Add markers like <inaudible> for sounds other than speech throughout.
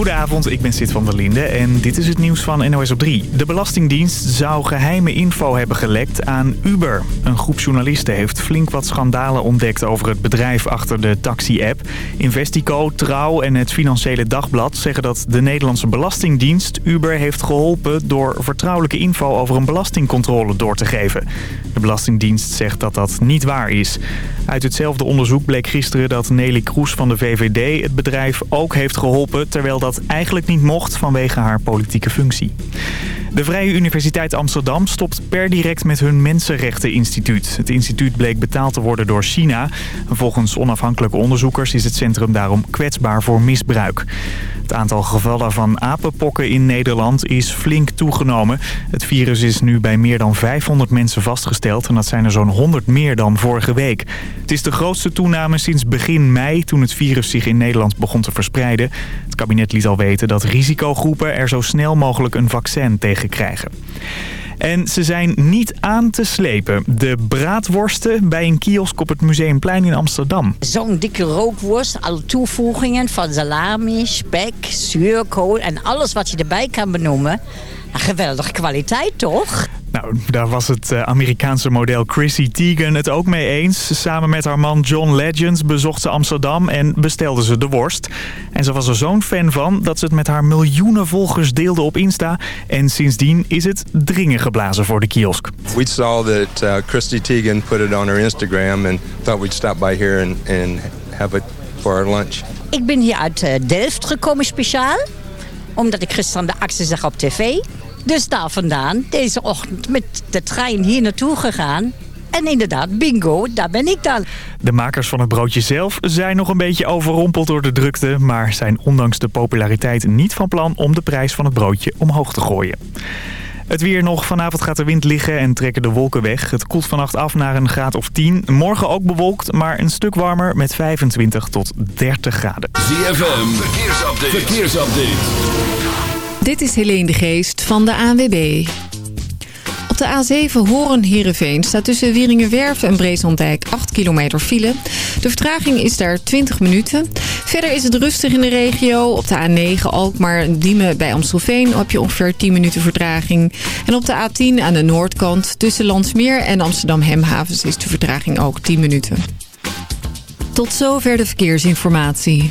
Goedenavond, ik ben Sid van der Linde en dit is het nieuws van NOS op 3. De Belastingdienst zou geheime info hebben gelekt aan Uber. Een groep journalisten heeft flink wat schandalen ontdekt over het bedrijf achter de taxi-app. Investico, Trouw en het Financiële Dagblad zeggen dat de Nederlandse Belastingdienst Uber heeft geholpen door vertrouwelijke info over een belastingcontrole door te geven. De Belastingdienst zegt dat dat niet waar is. Uit hetzelfde onderzoek bleek gisteren dat Nelly Kroes van de VVD het bedrijf ook heeft geholpen... terwijl dat eigenlijk niet mocht vanwege haar politieke functie. De Vrije Universiteit Amsterdam stopt per direct met hun Mensenrechteninstituut. Het instituut bleek betaald te worden door China. Volgens onafhankelijke onderzoekers is het centrum daarom kwetsbaar voor misbruik. Het aantal gevallen van apenpokken in Nederland is flink toegenomen. Het virus is nu bij meer dan 500 mensen vastgesteld en dat zijn er zo'n 100 meer dan vorige week. Het is de grootste toename sinds begin mei toen het virus zich in Nederland begon te verspreiden. Het kabinet al weten dat risicogroepen er zo snel mogelijk een vaccin tegen krijgen. En ze zijn niet aan te slepen. De braadworsten bij een kiosk op het Museumplein in Amsterdam. Zo'n dikke rookworst, alle toevoegingen van salami, spek, zuurkool en alles wat je erbij kan benoemen. Een geweldige kwaliteit, toch? Nou, daar was het eh, Amerikaanse model Chrissy Teigen het ook mee eens. Samen met haar man John Legends bezocht ze Amsterdam en bestelde ze de worst. En ze was er zo'n fan van dat ze het met haar miljoenen volgers deelde op Insta. En sindsdien is het dringen geblazen voor de kiosk. We saw that uh, Chrissy Teigen put it on her Instagram and thought we'd stop by here and, and have it for our lunch. Ik ben hier uit uh, Delft gekomen speciaal. Omdat ik gisteren de actie zag op tv. Dus daar vandaan deze ochtend met de trein hier naartoe gegaan. En inderdaad, bingo, daar ben ik dan. De makers van het broodje zelf zijn nog een beetje overrompeld door de drukte... maar zijn ondanks de populariteit niet van plan om de prijs van het broodje omhoog te gooien. Het weer nog. Vanavond gaat de wind liggen en trekken de wolken weg. Het koelt vannacht af naar een graad of 10. Morgen ook bewolkt, maar een stuk warmer met 25 tot 30 graden. ZFM, verkeersupdate. verkeersupdate. Dit is Helene de Geest van de ANWB. Op de A7 Horen-Herenveen staat tussen Wieringenwerf en Breeslanddijk 8 kilometer file. De vertraging is daar 20 minuten. Verder is het rustig in de regio. Op de A9 Alkmaar-Diemen bij Amstelveen heb je ongeveer 10 minuten vertraging. En op de A10 aan de noordkant tussen Landsmeer en Amsterdam-Hemhavens is de vertraging ook 10 minuten. Tot zover de verkeersinformatie.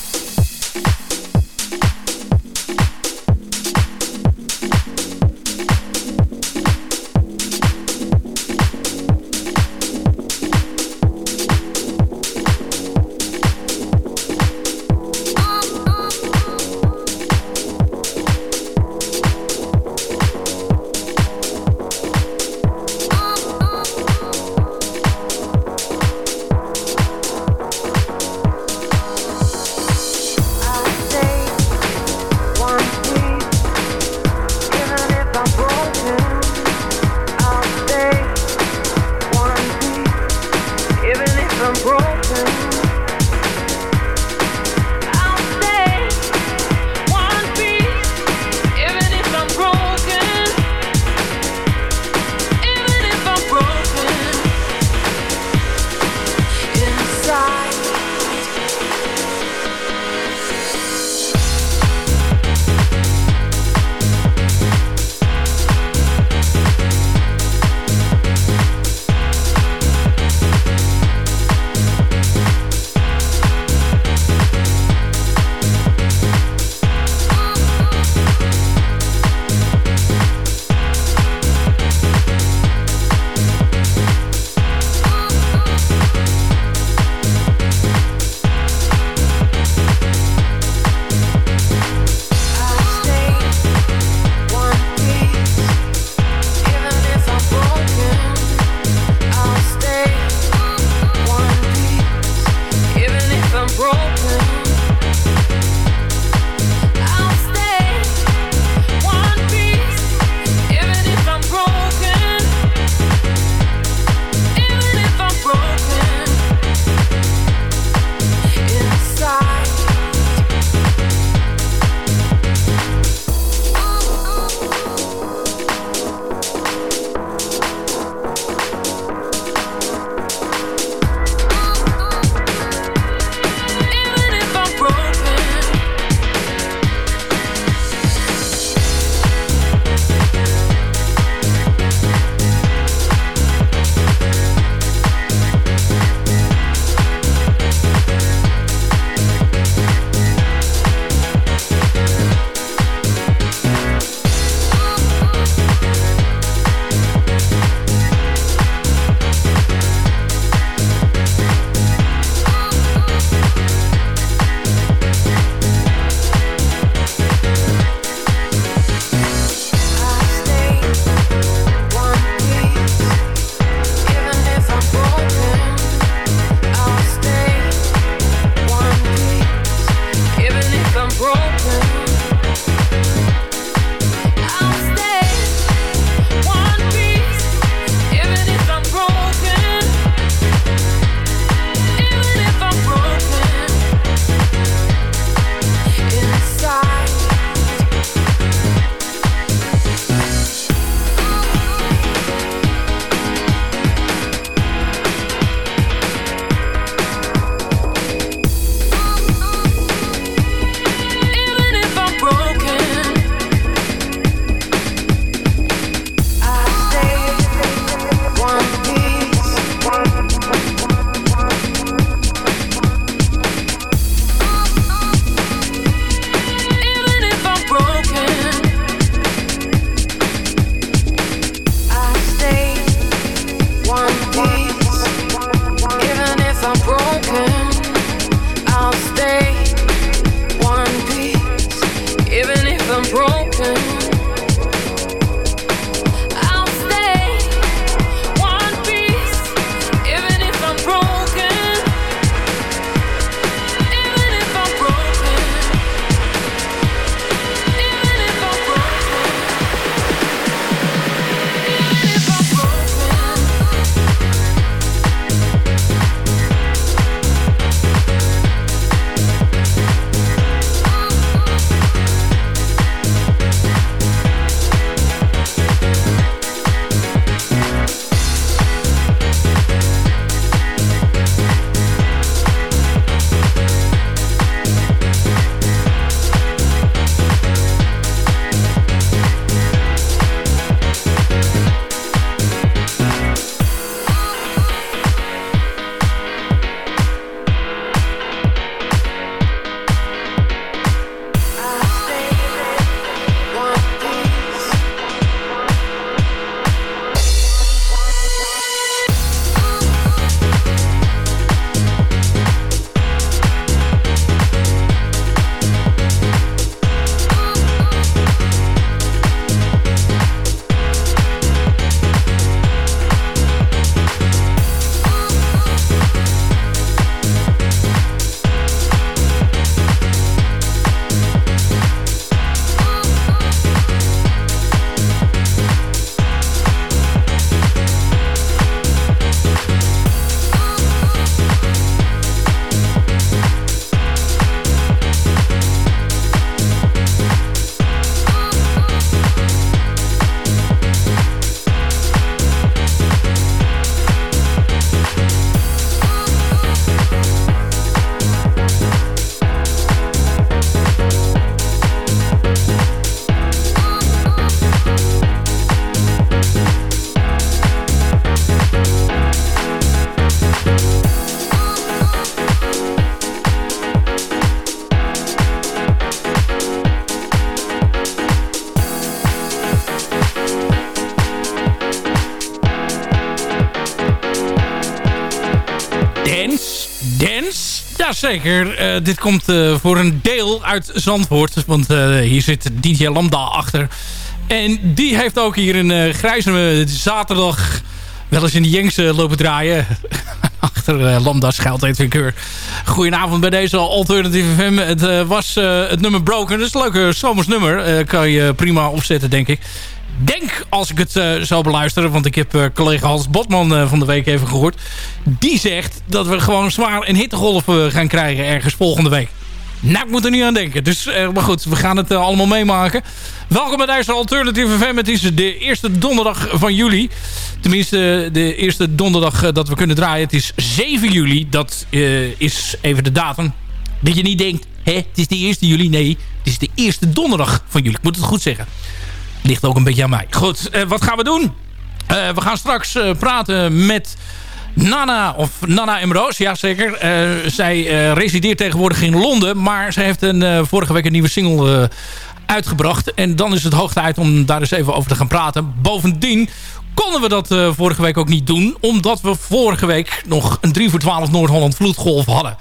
Jazeker, uh, dit komt uh, voor een deel uit Zandvoort. Want uh, hier zit DJ Lambda achter. En die heeft ook hier een grijze zaterdag wel eens in de Jengse lopen draaien. <laughs> achter Lambda schuilt Edwin Keur. Goedenavond bij deze Alternative FM. Het was het nummer Broken. Dat is een leuke zomers nummer. kan je prima opzetten, denk ik denk, als ik het uh, zo beluister... want ik heb uh, collega Hans Botman uh, van de week even gehoord... die zegt dat we gewoon zwaar een hittegolf gaan krijgen ergens volgende week. Nou, ik moet er niet aan denken. Dus, maar goed, we gaan het allemaal meemaken. Welkom bij deze Alternative FM. Het is de eerste donderdag van juli. Tenminste, de eerste donderdag dat we kunnen draaien. Het is 7 juli. Dat is even de datum. Dat je niet denkt, hè, het is de eerste juli. Nee, het is de eerste donderdag van juli. Ik moet het goed zeggen. Ligt ook een beetje aan mij. Goed, uh, wat gaan we doen? Uh, we gaan straks uh, praten met Nana, of Nana Emroos, ja zeker. zij resideert tegenwoordig in Londen, maar ze heeft een, vorige week een nieuwe single uitgebracht. En dan is het hoog tijd om daar eens even over te gaan praten. Bovendien konden we dat vorige week ook niet doen, omdat we vorige week nog een 3 voor 12 Noord-Holland vloedgolf hadden.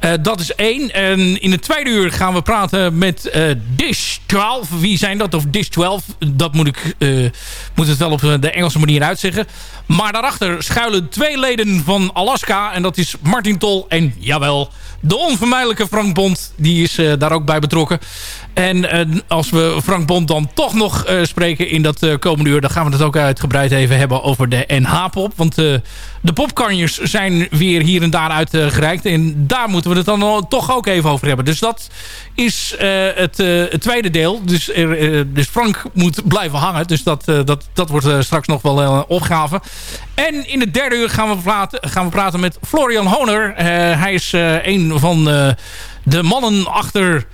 Uh, dat is één. En in het tweede uur gaan we praten met uh, Dish 12. Wie zijn dat? Of Dish 12. Dat moet ik uh, moet het wel op de Engelse manier uitzeggen. Maar daarachter schuilen twee leden van Alaska. En dat is Martin Tol en, jawel, de onvermijdelijke Frank Bond. Die is daar ook bij betrokken. En als we Frank Bond dan toch nog spreken in dat komende uur... dan gaan we het ook uitgebreid even hebben over de NH-pop. Want de popkanjers zijn weer hier en daar uitgereikt. en daar moeten we het dan toch ook even over hebben. Dus dat is uh, het, uh, het, tweede deel. Dus, uh, dus Frank moet blijven hangen. Dus dat, dat, dat wordt straks nog wel een opgave. En in het derde uur gaan we praten, gaan we praten met Florian Honer. hij is een van de mannen achter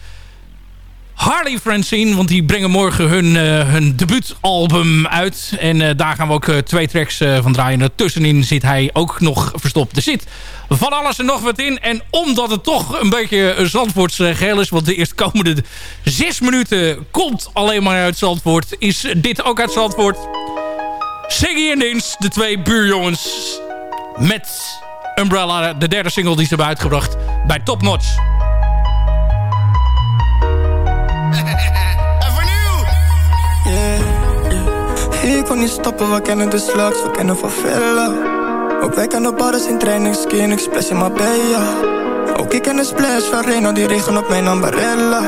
Harley Francine. Want die brengen morgen hun, uh, hun debuutalbum uit. En uh, daar gaan we ook uh, twee tracks van draaien. Ertussenin zit hij ook nog verstopt. Er zit van alles en nog wat in. En omdat het toch een beetje Zandvoorts geheel is... want de eerstkomende zes minuten komt alleen maar uit Zandvoort... is dit ook uit Zandvoort. Siggy en Dins, de twee buurjongens... met Umbrella, de derde single die ze hebben uitgebracht bij Top Notch. Ik kon niet stoppen, we kennen de slags, we kennen van Villa. Ook wij kennen bars in training, skin, ik splash in Marbella. Ook ik ken de splash van Reno, die regen op mijn ambarella.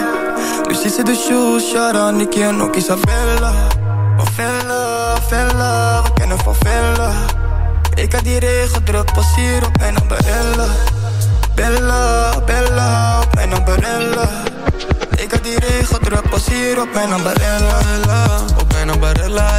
Dus is de shoes, Shara, Nicky en ook Isabella. Van Villa, we kennen van Villa. Ik had die regen druk, pas hier op mijn ambarella. Bella, Bella, op mijn ambarella. Ik had die regen druk, pas hier op mijn ambarella. Op mijn ambarella,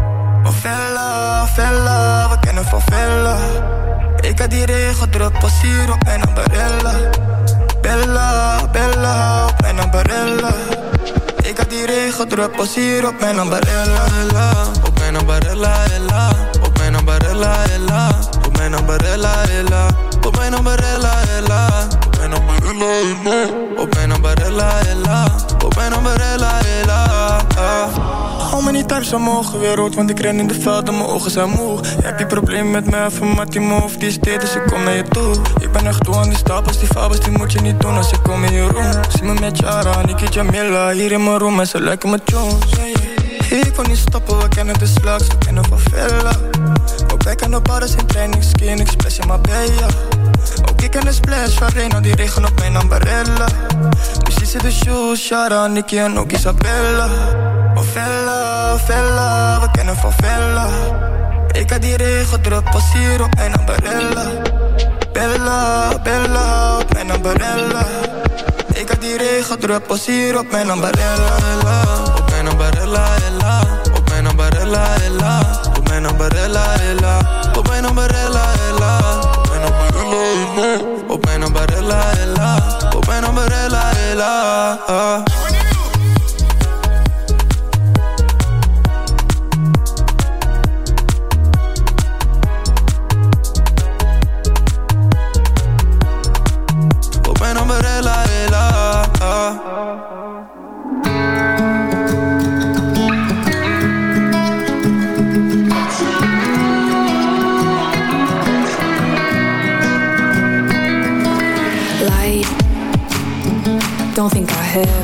Oh Vella, Vella, we kennen van. Ik had die regen druk, pas hier op mijn ambarella. Bella, Bella, op mijn ambarella. Ik had die regen druk, pas hier. Op mijn ambarella, ella. Op mijn ambarella, ella. Op mijn ambarella, ella. Op mijn ambarella, ella. Op mijn ambarella, ella. Op mijn ambarella, ella. Op mijn ambarella, ella. Hou me niet thuis mogen weer rood, want ik ren in de veld en mijn ogen zijn moe. Heb je probleem met mij, van die move, die dit, dus ik kom naar je toe. Ik ben echt toe aan die stapels, die fabels, die moet je niet doen als ik kom in je room. Zie me met Jara, Niki Jamila, hier in mijn room en ze lijken me Jones. Ik kon niet stoppen, we kennen de slags, we kennen van Villa. Wij kennen bars in training, skin, ik splash in. Ook ik ken de splash van Reno, die regen op mijn ambarella. Zit de shoes, Shara, Nicky en ook Isabella. Oh Vella, we kennen van Vella. Ik had die regen druk, pas hier op mijn ambarella. Bella, Bella, op mijn ambarella. Ik had die regen druppels hier op mijn ambarella, ella. Op mijn ambarella, ella. Op mijn ambarella, ella. Op mijn ambarella, ella. Op mijn ambarella, ella. Op mijn ambarella, ella. Op mijn ambarella, ella.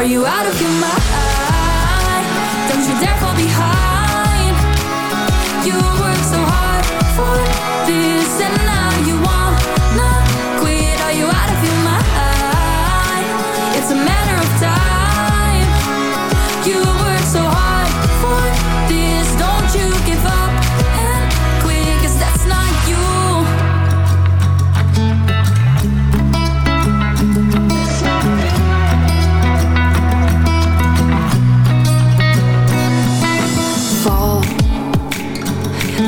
Are you out of your mind? Don't you dare fall behind You worked so hard for this And now you wanna quit Are you out of your mind? It's a matter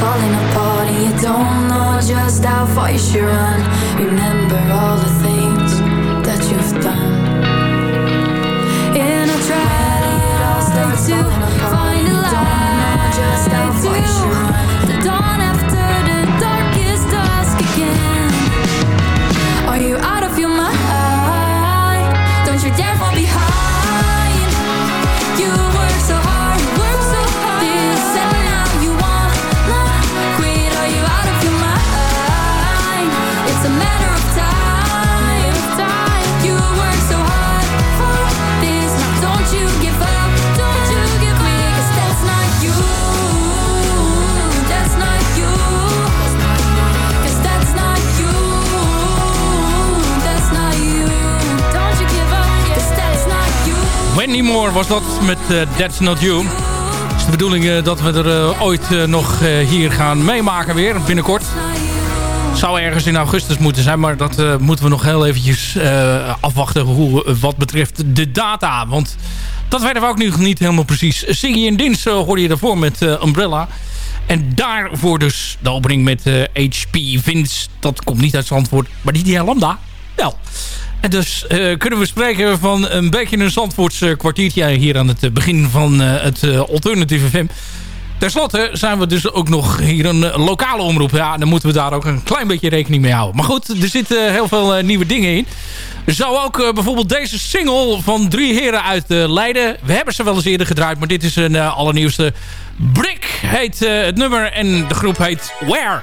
falling apart and you don't know just how far you should run. Remember all the Wendy Moore was dat met eh, That's Not You. Het is de bedoeling eh, dat we er eh, ooit nog hier gaan meemaken weer, binnenkort. Zou ergens in augustus moeten zijn, maar dat moeten we nog heel eventjes afwachten hoe, wat betreft de data. Want dat weten we ook nu niet helemaal precies. Siggy en Dins hoorde je daarvoor met Umbrella. En daarvoor dus de opening met HP Vince. Dat komt niet uit Zandvoort, maar die Lambda wel. En dus eh, kunnen we spreken van een beetje een Zandvoorts kwartiertje hier aan het eh, begin van eh, het Alternative FM. Ten slotte zijn we dus ook nog hier een lokale omroep. Ja, dan moeten we daar ook een klein beetje rekening mee houden. Maar goed, er zitten heel veel nieuwe dingen in. Zo ook bijvoorbeeld deze single van drie heren uit Leiden. We hebben ze wel eens eerder gedraaid, maar dit is een allernieuwste. Brick heet het nummer en de groep heet Where.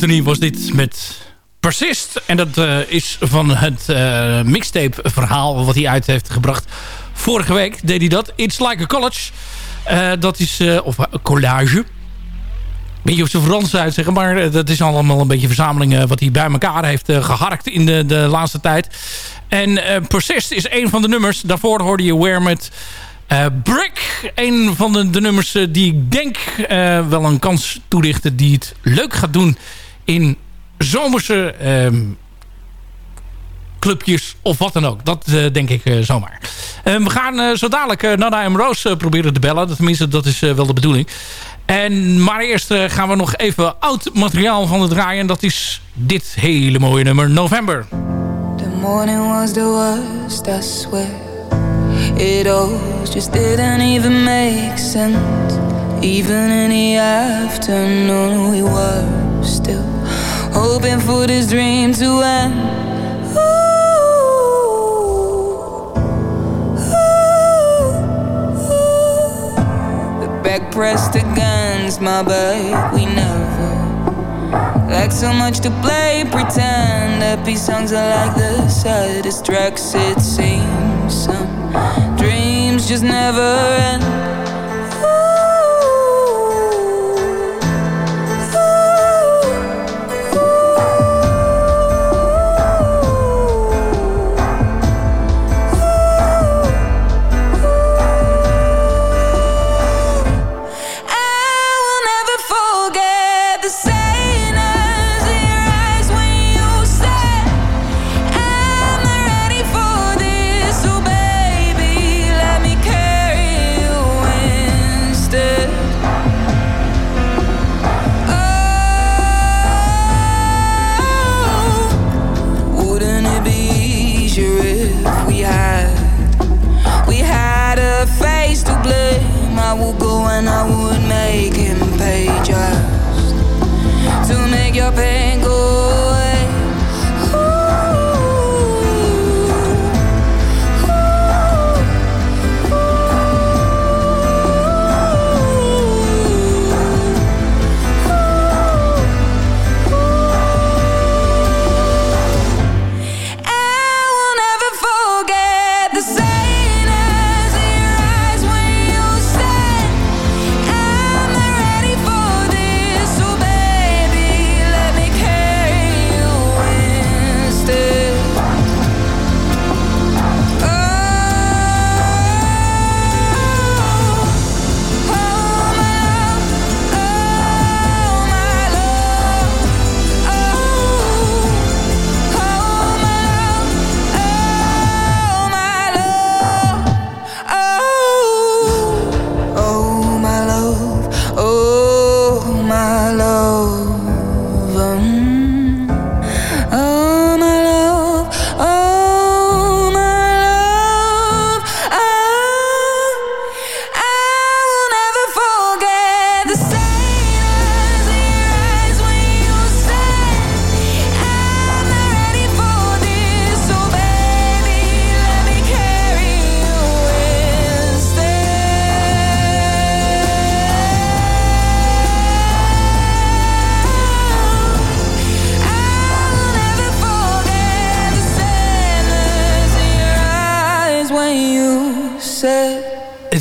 Anthony was dit met Persist. En dat uh, is van het uh, mixtape verhaal wat hij uit heeft gebracht. Vorige week deed hij dat. It's Like a College. Uh, dat is, of collage. Beetje op zijn Frans uitzeggen. Maar dat is allemaal een beetje verzameling wat hij bij elkaar heeft geharkt in de, de laatste tijd. En Persist is een van de nummers. Daarvoor hoorde je Where met... Brick, een van de, nummers die ik denk wel een kans toelichten... die het leuk gaat doen in zomerse um, clubjes of wat dan ook. Dat denk ik zomaar. we gaan zo dadelijk Nana M. Rose proberen te bellen. Tenminste, dat is wel de bedoeling. En, maar eerst gaan we nog even oud materiaal van het draaien. En dat is dit hele mooie nummer, November. The morning was the worst, I swear. It all just didn't even make sense. Even in the afternoon, we were still hoping for this dream to end. The back pressed against my back, we never like so much to play pretend. Happy songs are like the saddest tracks, it seems. Some dreams just never end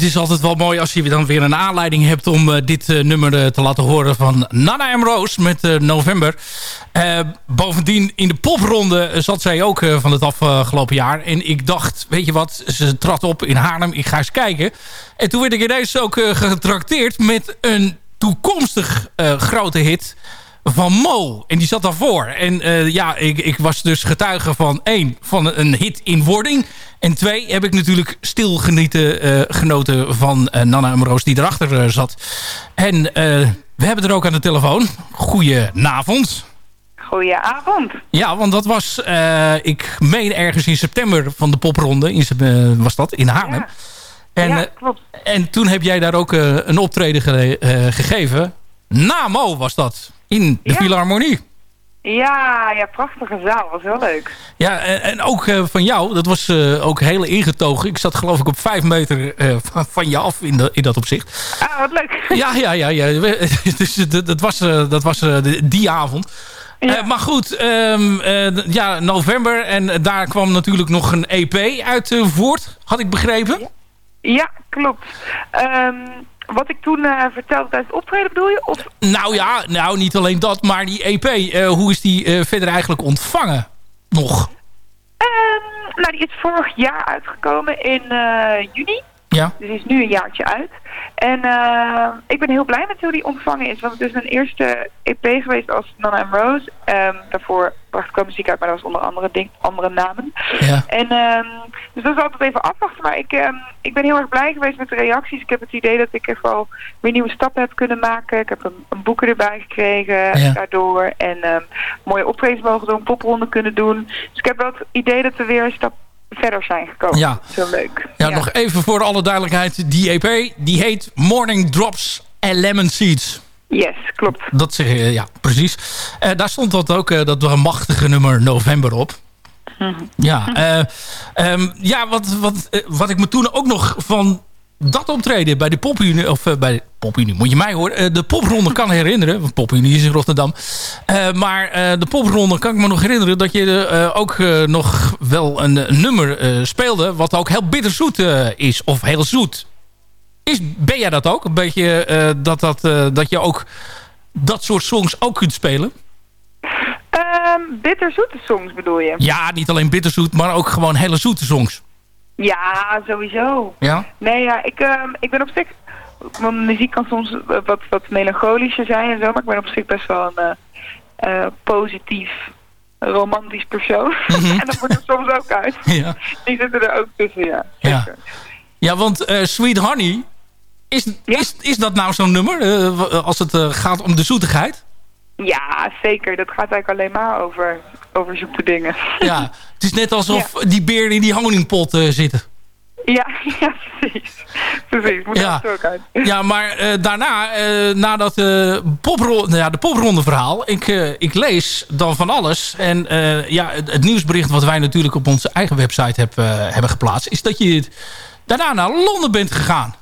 is altijd wel mooi als je dan weer een aanleiding hebt... om uh, dit uh, nummer uh, te laten horen van Nana M. Roos met November. bovendien in de popronde zat zij ook van het afgelopen jaar. En ik dacht, weet je wat, ze trad op in Haarlem. Ik ga eens kijken. En toen werd ik ineens ook getrakteerd met een toekomstig grote hit van Mo. En die zat daarvoor. En uh, ja, ik, ik, was dus getuige van één, van een hit in wording. En twee, heb ik natuurlijk stil genieten, uh, genoten van uh, Nana Amroos die erachter zat. En we hebben er ook aan de telefoon. Goedenavond. Goedenavond. Ja, want dat was, ik meen ergens in september van de popronde, in, was dat, in Haarlem. Ja. En, ja, klopt. en toen heb jij daar ook een optreden ge gegeven. Na Mo was dat in de ja. Philharmonie. Ja, ja, prachtige zaal. Was heel leuk. Ja, en, en ook eh, van jou, dat was eh, ook heel ingetogen. Ik zat geloof ik op vijf meter eh, van, van je af in, de, in dat opzicht. Ah, wat leuk. <laughs> Ja, ja, ja. ja. <laughs> dus dat, dat was, dat was die- avond. Ja. Maar goed, ehm, eh, ja, november. En daar kwam natuurlijk nog een EP uit voort. Had ik begrepen? Ja, klopt. Ehm, wat ik toen eh, vertelde tijdens het optreden bedoel je? Of, Nou ja, nou niet alleen dat, maar die EP. eh, hoe is die eh, verder eigenlijk ontvangen? Nog? Ehm, nou, die is vorig jaar uitgekomen in juni. Ja. Dus die is nu een jaartje uit. En eh, ik ben heel blij met hoe die ontvangen is. Want het is mijn eerste EP geweest als Nana and Rose. Ehm, daarvoor bracht ik wel muziek uit, maar dat was onder andere, ding, andere namen. Ja. En ehm, dus dat is altijd even afwachten. Maar ik, ehm, ik ben heel erg blij geweest met de reacties. Ik heb het idee dat ik echt wel weer nieuwe stappen heb kunnen maken. Ik heb een, een boeken erbij gekregen Ja. daardoor. En mooie optredens mogen doen, popronden kunnen doen. Dus ik heb wel het idee dat we weer een stap verder zijn gekomen. Ja. Heel leuk. Ja, nog even voor alle duidelijkheid. Die EP, die heet Morning Drops and Lemon Seeds. Yes, klopt. Dat zeg je, ja, precies. Eh, daar stond dat ook, eh, dat machtige nummer November op. Ja, eh, ehm, ja wat, wat, wat ik me toen ook nog van dat optreden bij de Popunie, of eh, bij de Popunie, moet je mij horen, eh, de popronde kan herinneren, want Popunie is in Rotterdam. Eh, maar de popronde kan ik me nog herinneren dat je ook nog wel een, nummer speelde, wat ook heel bitterzoet is, of heel zoet. Is, ben jij dat ook? Een beetje dat, dat, dat je ook dat soort songs ook kunt spelen? Ehm bitterzoete songs bedoel je? Ja, niet alleen bitterzoet, maar ook gewoon hele zoete songs. Ja, sowieso. Ja? Nee, ja, ik, ehm, ik ben op zich... Mijn muziek kan soms wat, wat melancholischer zijn en zo, maar ik ben op zich best wel een eh, eh, positief, romantisch persoon. <laughs> en dat wordt er soms ook uit. <laughs> Ja. Die zitten er ook tussen, ja. Ja, ja want eh, Sweet Honey, is, is, is dat nou zo'n nummer als het gaat om de zoetigheid? Ja, zeker. Dat gaat eigenlijk alleen maar over, over zoete dingen. Ja, het is net alsof die beer in die honingpot eh, zitten. Ja, <laughs> ja, precies. Precies, moet Ja. er ook uit. Ja, maar eh, daarna, eh na dat eh popro nou ja, de popronde verhaal... Ik, ik lees dan van alles. En ja, het, het nieuwsbericht wat wij natuurlijk op onze eigen website heb, hebben geplaatst... is dat je daarna naar Londen bent gegaan.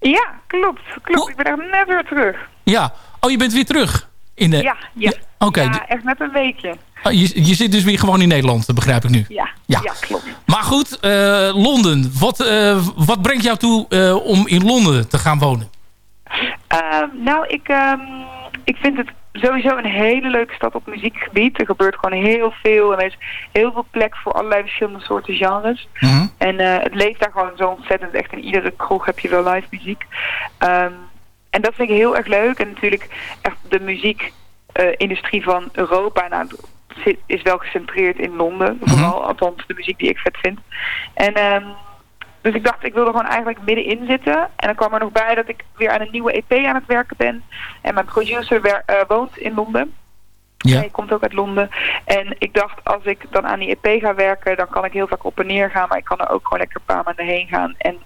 Ja, klopt. Klopt. Ik ben echt net weer terug. Ja. Oh, je bent weer terug? In de... Ja, ja. Oké, Ja, echt net een weekje. Oh, je, je zit dus weer gewoon in Nederland, begrijp ik nu. Ja, Ja. ja. klopt. Maar goed, eh, Londen. Wat, eh, wat brengt jou toe eh, om in Londen te gaan wonen? Nou, ik, ehm, ik vind het sowieso een hele leuke stad op muziekgebied. Er gebeurt gewoon heel veel en er is heel veel plek voor allerlei verschillende soorten genres. En eh, het leeft daar gewoon zo ontzettend. Echt in iedere kroeg heb je wel live muziek. Ehm, en dat vind ik heel erg leuk. En natuurlijk echt de muziekindustrie van Europa nou, zit- is wel gecentreerd in Londen. Vooral, althans de muziek die ik vet vind. En ehm, dus ik dacht, ik wilde gewoon eigenlijk middenin zitten. En dan kwam er nog bij dat ik weer aan een nieuwe EP aan het werken ben. En mijn producer wer- eh, woont in Londen. Ja. Hij komt ook uit Londen. En ik dacht, als ik dan aan die EP ga werken, dan kan ik heel vaak op en neer gaan. Maar ik kan er ook gewoon lekker een paar maanden heen gaan en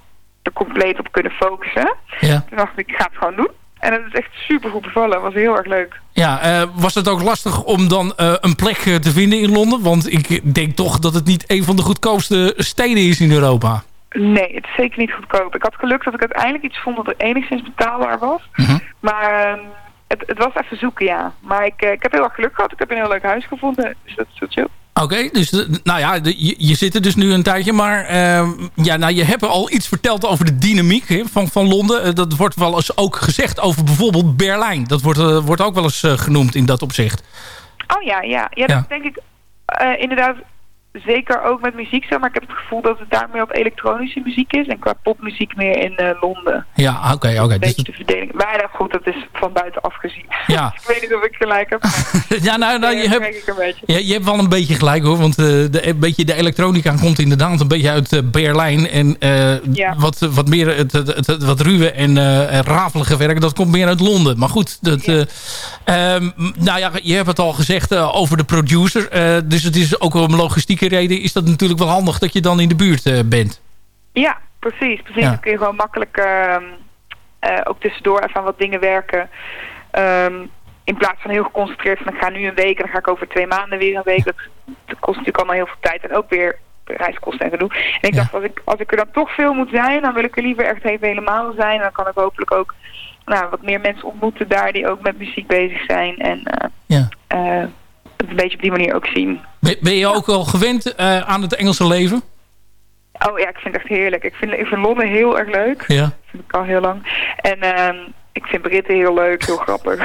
er compleet op kunnen focussen. Ja. Toen dacht ik, ik ga het gewoon doen. En dat is echt super goed bevallen. Dat was heel erg leuk. Ja, eh, was het ook lastig om dan eh, een plek eh, te vinden in Londen? Want ik denk toch dat het niet een van de goedkoopste steden is in Europa. Nee, het is zeker niet goedkoop. Ik had geluk dat ik uiteindelijk iets vond dat er enigszins betaalbaar was. Maar ehm, het, het was even zoeken, ja. Maar ik, ik heb heel erg geluk gehad. Ik heb een heel leuk huis gevonden. Dus dat is chill. Oké, dus nou ja, je, je zit er dus nu een tijdje. Maar eh, ja, nou, je hebt al iets verteld over de dynamiek van, van Londen. Eh, dat wordt wel eens ook gezegd over bijvoorbeeld Berlijn. Dat wordt, eh, wordt ook wel eens eh, genoemd in dat opzicht. Oh ja, ja. Ja, dat Ja. is denk ik inderdaad zeker ook met muziek zo. Maar ik heb het gevoel dat het daar meer op elektronische muziek is. En qua popmuziek meer in eh, Londen. Ja, oké, oké. Een Dus, beetje de verdeling. Maar nou goed, dat is van buitenaf gezien. Ja. <laughs> ik weet niet of ik gelijk heb. <laughs> ja, nou, nou, je Ja, hebt... denk ik een beetje. Ja, je hebt wel een beetje gelijk hoor, want eh, de, een beetje de elektronica komt inderdaad een beetje uit eh, Berlijn. En eh, Ja. wat, wat meer het, het, het- het wat ruwe en, eh, en rafelige werk, dat komt meer uit Londen. Maar goed, dat, eh, ehm, nou ja, je hebt het al gezegd eh, over de producer. Eh, dus het is ook om reden is dat natuurlijk wel handig dat je dan in de buurt eh, bent. Ja, precies. precies. Ja. Dan kun je gewoon makkelijk ehm, eh, ook tussendoor even aan wat dingen werken. Ehm, in plaats van heel geconcentreerd van ik ga nu een week en dan ga ik over twee maanden weer een week. Dat, dat kost natuurlijk allemaal heel veel tijd en ook weer reiskosten en gedoe. En ik dacht, als ik, als ik er dan toch veel moet zijn, dan wil ik er liever echt even helemaal zijn. En dan kan ik hopelijk ook nou, wat meer mensen ontmoeten daar die ook met muziek bezig zijn. En uh, ja. uh, het een beetje op die manier ook zien. Ben, ben je ook al gewend uh, aan het Engelse leven? Oh ja, ik vind het echt heerlijk. Ik vind, ik vind Londen heel erg leuk. Ja. Dat vind ik al heel lang. En ehm, ik vind Britten heel leuk, heel grappig.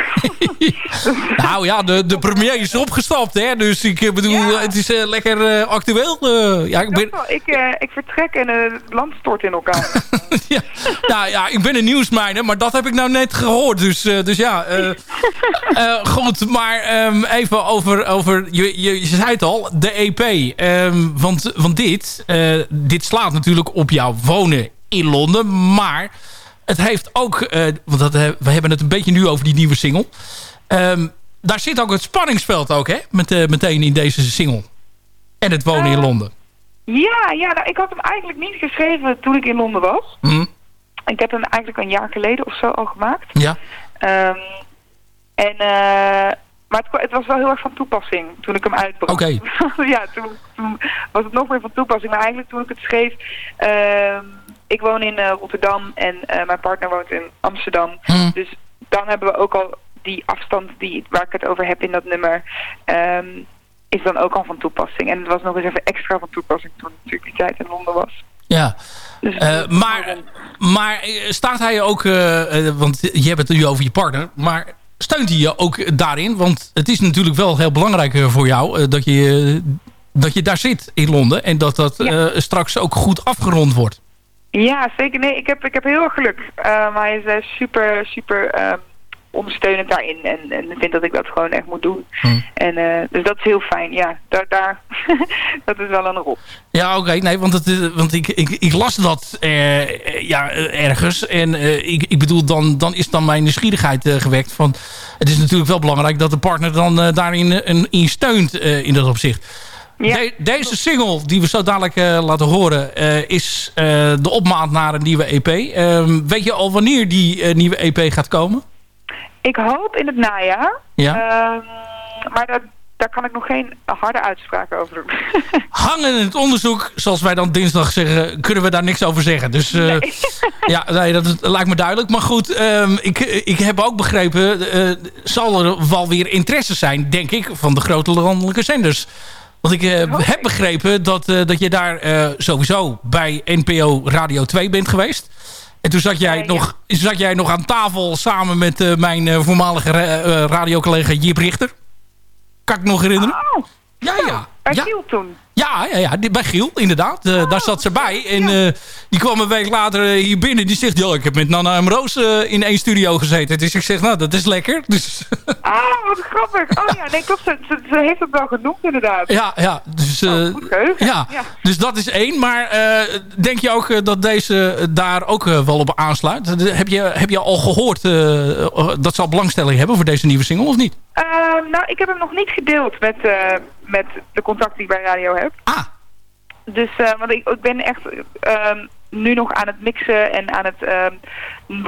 <laughs> nou ja, de, de premier is opgestapt, hè? Dus ik eh, bedoel, het is uh, lekker uh, actueel. Uh, ja, ik, ben... ik, ik vertrek en het land stort in elkaar. <laughs> ja. Nou ja, ik ben een nieuwsmijner, maar dat heb ik nou net gehoord. Dus, dus ja, <laughs> goed. Maar um, even over, over je, je, je zei het al, de EP. Um, want, want dit, dit slaat natuurlijk op jouw wonen in Londen, maar het heeft ook, uh, want dat, uh, we hebben het een beetje nu over die nieuwe single. Um, daar zit ook het spanningsveld ook, hè? Met, uh, meteen in deze single. En het wonen in Londen. Ja, ja nou, ik had hem eigenlijk niet geschreven toen ik in Londen was. Mm. Ik heb hem eigenlijk een jaar geleden of zo al gemaakt. Ja. Um, en, maar het, het, was wel heel erg van toepassing toen ik hem uitbracht. Oké. Okay. <laughs> ja, toen, toen, was het nog meer van toepassing. Maar eigenlijk toen ik het schreef... Uh, ik woon in uh, Rotterdam en uh, mijn partner woont in Amsterdam. Hmm. Dus dan hebben we ook al die afstand die, waar ik het over heb in dat nummer... Um, is dan ook al van toepassing. En het was nog eens even extra van toepassing toen natuurlijk die tijd in Londen was. Ja, dus, uh, maar, maar staat hij ook... want je hebt het nu over je partner, maar steunt hij je ook daarin? Want het is natuurlijk wel heel belangrijk voor jou dat je, dat je daar zit in Londen. En dat dat ja. straks ook goed afgerond wordt. Ja, zeker. Nee, ik heb, ik heb heel erg geluk. Uh, maar hij is uh, super, super uh, ondersteunend daarin. En, en vindt dat ik dat gewoon echt moet doen. Hm. En, uh, dus dat is heel fijn. Ja, daar, daar <laughs> dat is wel een rol. Ja, oké. Nee, want, het, want ik, ik, ik las dat ja, ergens. En ik, ik bedoel, dan, dan is dan mijn nieuwsgierigheid gewekt. Van, het is natuurlijk wel belangrijk dat de partner dan daarin een, in steunt in dat opzicht. Ja. deze single die we zo dadelijk uh, laten horen uh, is uh, de opmaat naar een nieuwe EP. Ehm, weet je al wanneer die nieuwe EP gaat komen? Ik hoop in het najaar. Ja. Ehm, maar dat, daar kan ik nog geen harde uitspraken over doen. <laughs> Hangen in het onderzoek, zoals wij dan dinsdag zeggen, kunnen we daar niks over zeggen. Dus nee. <laughs> ja, nee, dat lijkt me duidelijk. Maar goed, um, ik, ik heb ook begrepen, zal er wel weer interesse zijn, denk ik, van de grote landelijke zenders want ik uh, heb begrepen dat, uh, dat je daar uh, sowieso bij NPO Radio 2 bent geweest. En toen zat jij, nog, zat jij nog aan tafel samen met mijn voormalige radiocollega Jip Richter. Kan ik nog herinneren? Oh. Ja, ja. Bij ja. Giel toen? Ja, ja, ja, bij Giel, inderdaad. Uh, daar zat ze bij. En uh, die kwam een week later uh, hier binnen. Die zegt, ja, ik heb met Nana en Roos in één studio gezeten. Dus ik zeg, nou, dat is lekker. <laughs> Dus ah, wat grappig. Oh ja, nee, klopt. Ze, ze, ze, heeft het wel genoemd, inderdaad. Ja, ja. Dus, oh, goed ja, ja, dus dat is één. Maar denk je ook dat deze daar ook wel op aansluit? heb, je, heb je al gehoord dat ze al belangstelling hebben voor deze nieuwe single, of niet? nou, ik heb hem nog niet gedeeld met met de contacten die ik bij radio heb. Ah. Dus, uh, want ik, ik ben echt um, nu nog aan het mixen en aan het um,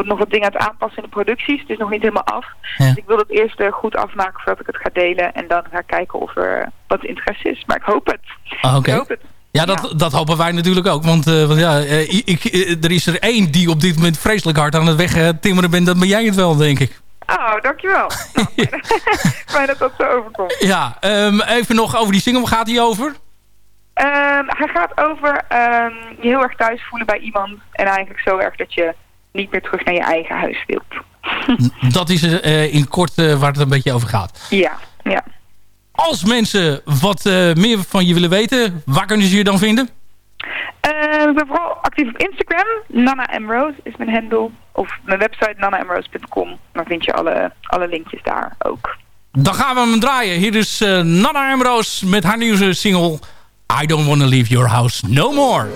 nog wat dingen aan het aanpassen in de producties. Het is nog niet helemaal af. Ja. Dus ik wil het eerst uh, goed afmaken voordat ik het ga delen. En dan ga ik kijken of er wat interesse is. Maar ik hoop het. Ah, Oké. Okay. Ja, dat, ja. dat hopen wij natuurlijk ook. Want, uh, want ja, ik, er is er één die op dit moment vreselijk hard aan het wegtimmeren bent. Dat ben jij het wel, denk ik. Oh, dankjewel. <laughs> Nou, <laughs> fijn dat dat zo overkomt. Ja, um, even nog over die single. Waar gaat hij over? Um, hij gaat over um, je heel erg thuis voelen bij iemand. En eigenlijk zo erg dat je niet meer terug naar je eigen huis wilt. <laughs> dat is uh, in kort uh, waar het een beetje over gaat. Ja, ja. Als mensen wat uh, meer van je willen weten, waar kunnen ze je dan vinden? Ik ben vooral actief op Instagram. Nana M. Rose is mijn handle. Of mijn website nanamrose.com. Dan vind je alle, alle linkjes daar ook. Dan gaan we hem draaien. Hier is uh, Nana M. Rose met haar nieuwe single... I Don't Wanna Leave Your House No More.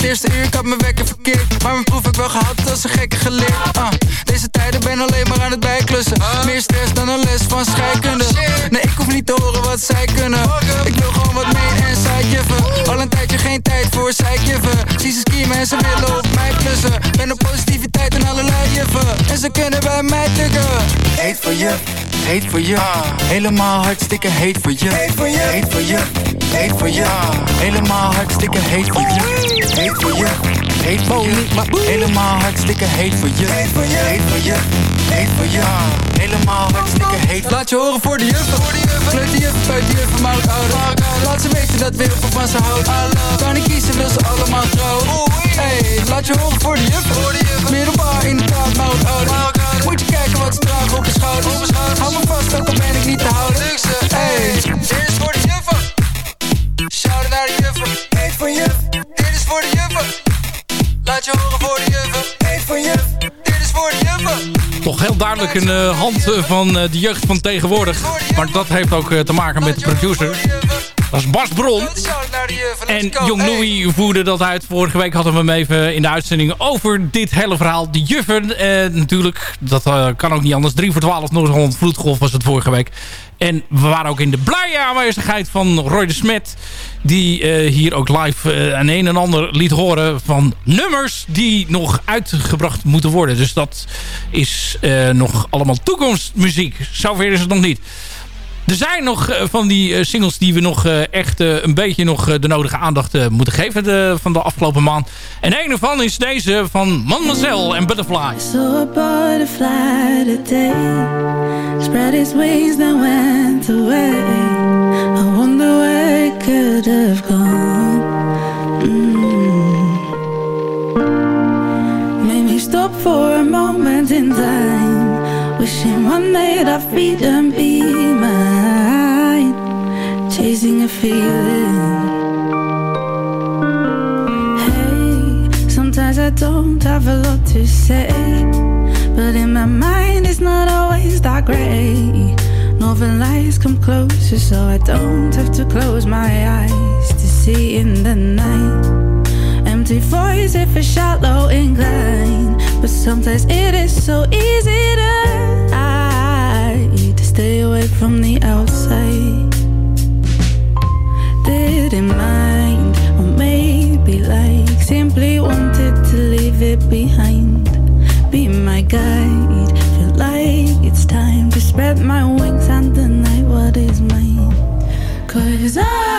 Het eerste uur, ik had mijn wekker verkeerd. Maar mijn proef heb ik wel gehad, dat was een gekke geleerd. Ah, deze tijden ben alleen maar aan het bijklussen. Meer stress dan een les van scheikunde. Nee, ik hoef niet te horen wat zij kunnen. Ik wil gewoon wat meer en sidejuffen. Al een tijdje geen tijd voor zeikjuffen. Zie ze skiën en ze willen op mij plussen. Ben op positiviteit en allerlei juffen. En ze kunnen bij mij tukken. Heet voor je, heet voor je. Helemaal hartstikke heet voor je. Heet voor je, heet voor je. Heet voor je, helemaal hartstikke heet voor je. Heet voor je, heet voor je. Helemaal hartstikke heet voor je. Heet voor je, heet voor je. Heet voor je, helemaal hartstikke heet. Laat je horen voor de juffen. Kleuterjuffen, buitenjuffen, maar ook ouder. Laat ze weten dat we heel veel van ze houden. Kan ik kiezen, wil ze allemaal trouwen. Hey, laat je horen voor de juffen. Middelbaar, inderdaad, maar ook ouder. Moet je kijken wat ze dragen op hun schouders. Hou me vast, ook al ben ik niet te houden. Hey, dit is voor de juffen. Shout naar de juffen. Heet voor juf. Dit is voor de juffen. Laat je horen voor de juffen. Heet voor juf. Dit is voor de juffen. Toch heel duidelijk een uh, hand van uh, de jeugd van tegenwoordig. Maar dat heeft ook te maken met de producer. Dat is Bas Bron. En Jong Louis voerde dat uit. Vorige week hadden we hem even in de uitzending over dit hele verhaal. De juffen, eh, natuurlijk, dat uh, kan ook niet anders. 3 voor 12 Noord-Holland Vloedgolf was het vorige week. En we waren ook in de blije aanwezigheid van Roy de Smet. Die uh, hier ook live uh, een een en ander liet horen van nummers die nog uitgebracht moeten worden. Dus dat is uh, nog allemaal toekomstmuziek. Zover is het nog niet. Er zijn nog uh, van die uh, singles die we nog uh, echt een beetje nog de nodige aandacht moeten geven van de afgelopen maand. En een ervan is deze van Mademoiselle en Butterfly. So butterfly today Spread its wings and went away I wonder where it could have gone mm. Made me stop for a moment in time Wishing one day that freedom be feeling. Hey, sometimes I don't have a lot to say But in my mind it's not always that great. Northern lights come closer so I don't have to close my eyes To see in the night. Empty voice if a shallow incline But sometimes it is so easy to hide To stay away from the outside Didn't mind Or maybe like Simply wanted to leave it behind. Be my guide Feel like it's time To spread my wings and deny what is mine. Cause I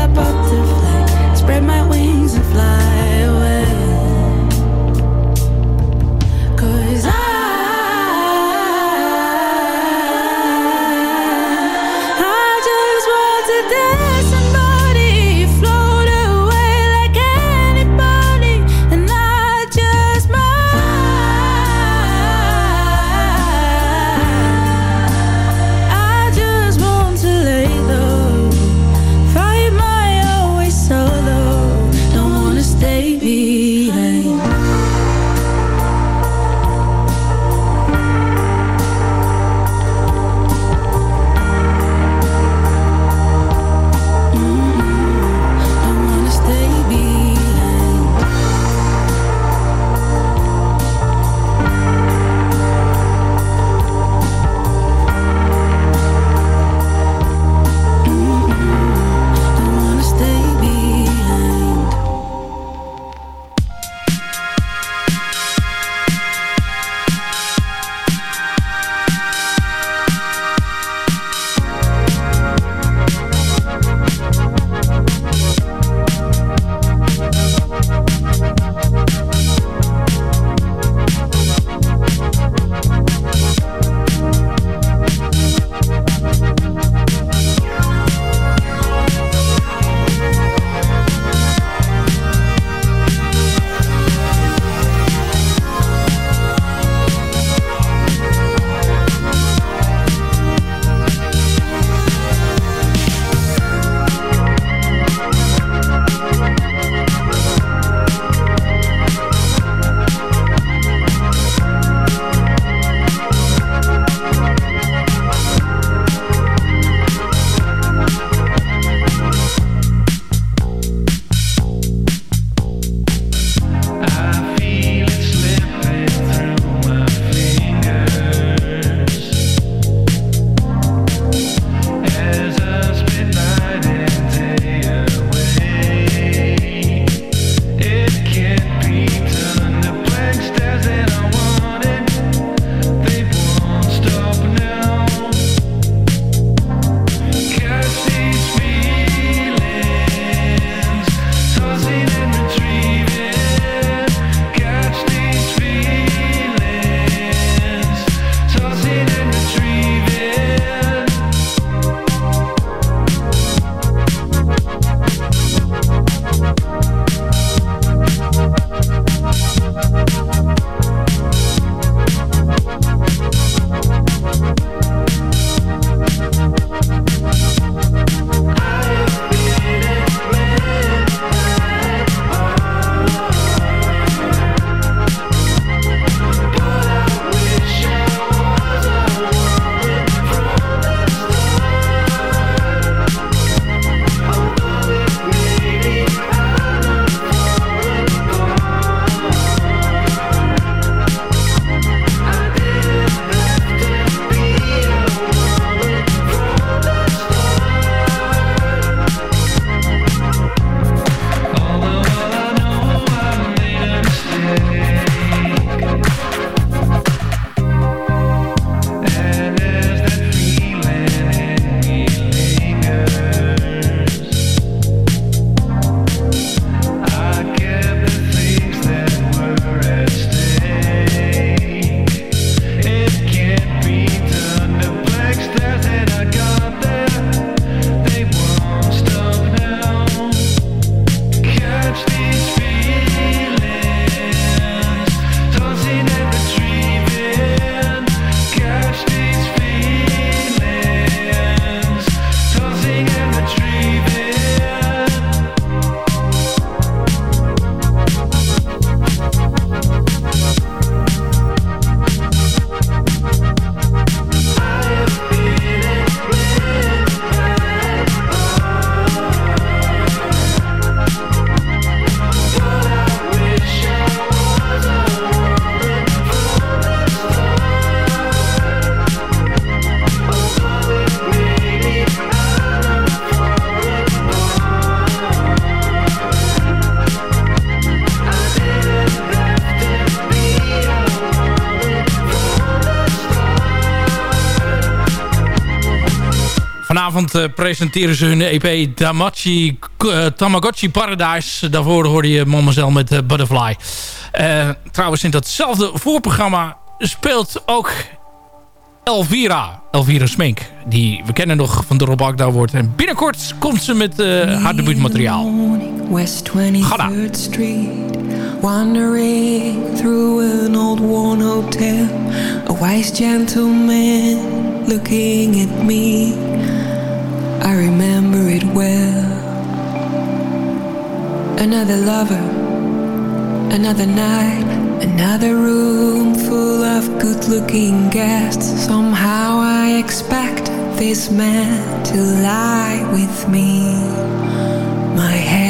A butterfly. Spread my vanavond presenteren ze hun EP Damachi, Tamagotchi Paradise. Daarvoor hoorde je Mademoiselle met Butterfly. trouwens in datzelfde voorprogramma speelt ook Elvira. Elvira Smink. Die we kennen nog van de Rob Agda wordt. En binnenkort komt ze met haar debuutmateriaal. West 23rd Street. Wandering through an old worn hotel. A wise gentleman looking at me. I remember it well. Another lover. Another night. Another room full of good-looking guests Somehow I expect this man to lie with me My head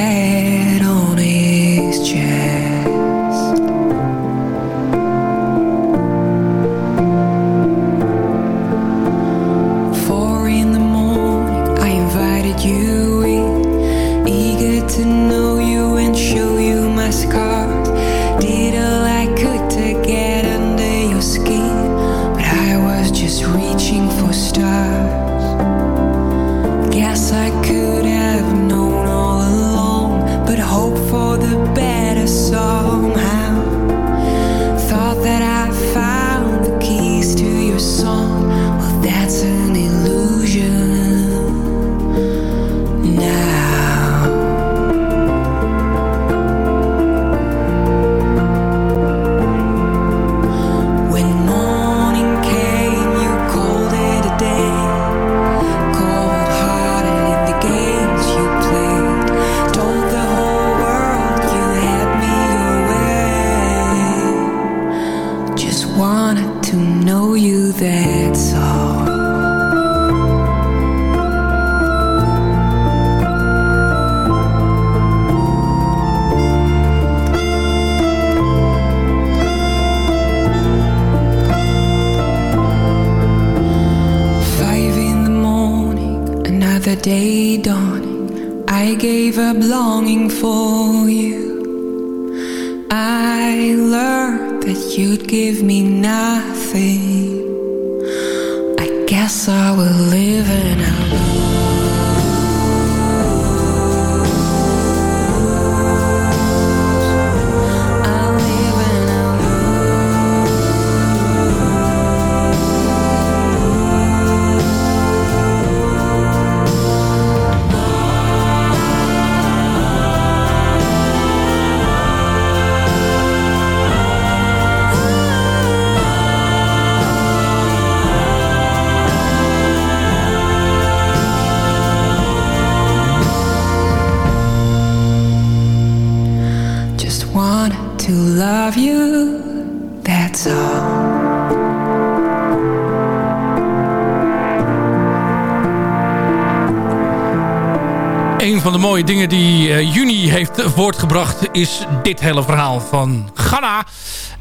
mooie dingen die eh, juni heeft voortgebracht... is dit hele verhaal van Ghana.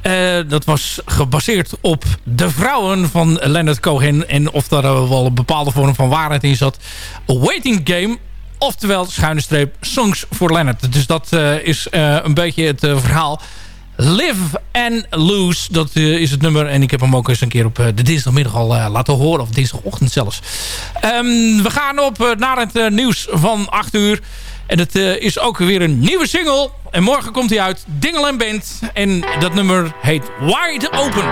Eh, dat was gebaseerd op de vrouwen van Leonard Cohen... en of daar eh, wel een bepaalde vorm van waarheid in zat. A Waiting Game, oftewel schuine streep Songs for Leonard. Dus dat is een beetje het verhaal... Live and Lose, dat is het nummer. En ik heb hem ook eens een keer op de dinsdagmiddag al laten horen. Of dinsdagochtend zelfs. Ehm, we gaan op naar het nieuws van 8 uur. En het is ook weer een nieuwe single. En morgen komt hij uit. Dingle Band. En dat nummer heet Wide Open.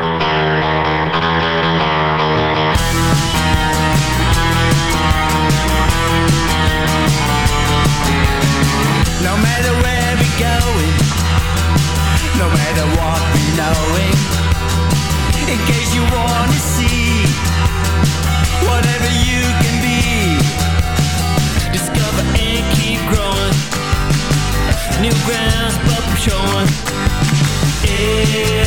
What we're knowing, in case you wanna see whatever you can be, discover and keep growing. New grounds, but I'm showing. Ears